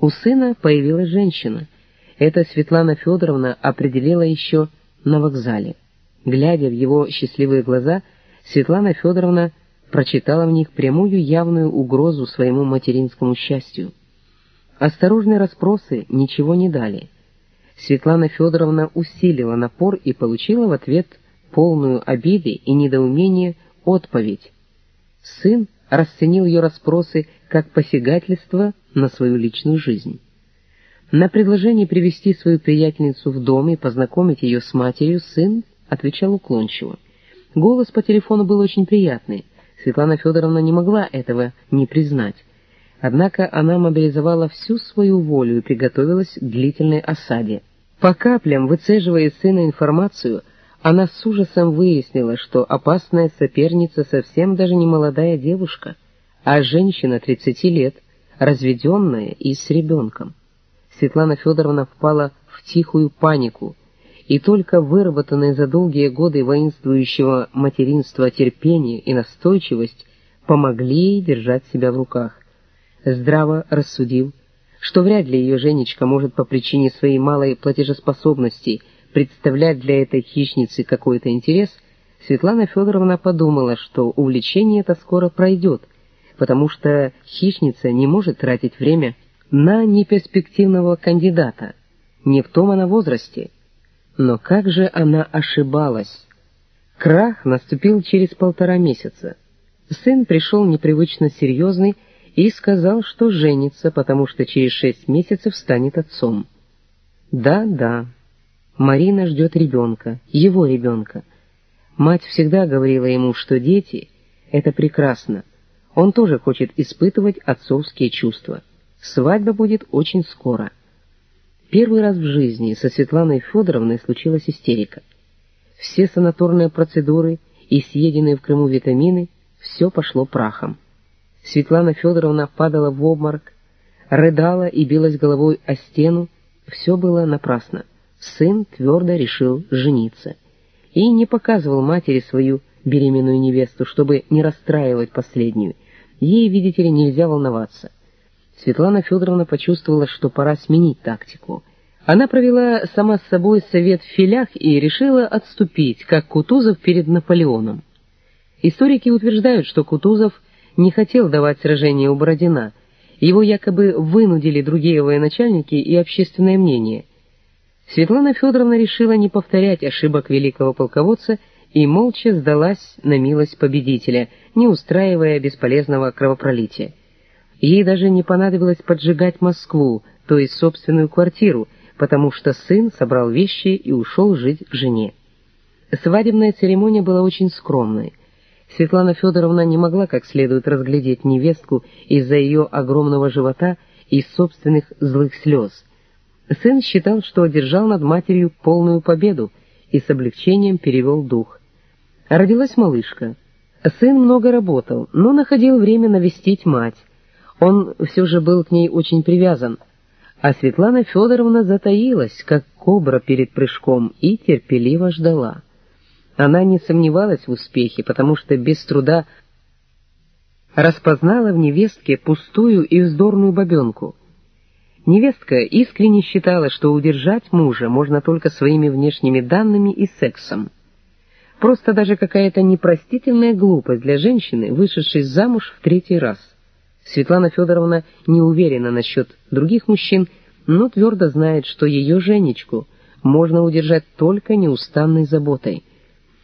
У сына появилась женщина. Это Светлана Федоровна определила еще на вокзале. Глядя в его счастливые глаза, Светлана Федоровна прочитала в них прямую явную угрозу своему материнскому счастью. Осторожные расспросы ничего не дали. Светлана Федоровна усилила напор и получила в ответ полную обиды и недоумения отповедь. Сын расценил ее расспросы как посягательство на свою личную жизнь. На предложение привести свою приятельницу в дом и познакомить ее с матерью сын отвечал уклончиво. Голос по телефону был очень приятный. Светлана Федоровна не могла этого не признать. Однако она мобилизовала всю свою волю и приготовилась к длительной осаде. По каплям, выцеживая из сына информацию, она с ужасом выяснила, что опасная соперница совсем даже не молодая девушка, а женщина 30 лет, разведенная и с ребенком. Светлана Федоровна впала в тихую панику, и только выработанные за долгие годы воинствующего материнства терпение и настойчивость помогли ей держать себя в руках. Здраво рассудив, что вряд ли ее Женечка может по причине своей малой платежеспособности представлять для этой хищницы какой-то интерес, Светлана Федоровна подумала, что увлечение это скоро пройдет, потому что хищница не может тратить время на неперспективного кандидата. Не в том она возрасте. Но как же она ошибалась? Крах наступил через полтора месяца. Сын пришел непривычно серьезный и сказал, что женится, потому что через шесть месяцев станет отцом. Да-да, Марина ждет ребенка, его ребенка. Мать всегда говорила ему, что дети — это прекрасно. Он тоже хочет испытывать отцовские чувства. Свадьба будет очень скоро. Первый раз в жизни со Светланой Федоровной случилась истерика. Все санаторные процедуры и съеденные в Крыму витамины — все пошло прахом. Светлана Федоровна падала в обморок, рыдала и билась головой о стену. Все было напрасно. Сын твердо решил жениться. И не показывал матери свою беременную невесту, чтобы не расстраивать последнюю. Ей, видите ли, нельзя волноваться. Светлана Федоровна почувствовала, что пора сменить тактику. Она провела сама с собой совет в филях и решила отступить, как Кутузов перед Наполеоном. Историки утверждают, что Кутузов не хотел давать сражение у Бородина. Его якобы вынудили другие военачальники и общественное мнение. Светлана Федоровна решила не повторять ошибок великого полководца и молча сдалась на милость победителя, не устраивая бесполезного кровопролития. Ей даже не понадобилось поджигать Москву, то есть собственную квартиру, потому что сын собрал вещи и ушел жить к жене. Свадебная церемония была очень скромной. Светлана Федоровна не могла как следует разглядеть невестку из-за ее огромного живота и собственных злых слез. Сын считал, что одержал над матерью полную победу и с облегчением перевел дух. Родилась малышка. Сын много работал, но находил время навестить мать. Он все же был к ней очень привязан, а Светлана Федоровна затаилась, как кобра перед прыжком, и терпеливо ждала. Она не сомневалась в успехе, потому что без труда распознала в невестке пустую и вздорную бабенку. Невестка искренне считала, что удержать мужа можно только своими внешними данными и сексом. Просто даже какая-то непростительная глупость для женщины, вышедшей замуж в третий раз. Светлана Федоровна не уверена насчет других мужчин, но твердо знает, что ее Женечку можно удержать только неустанной заботой —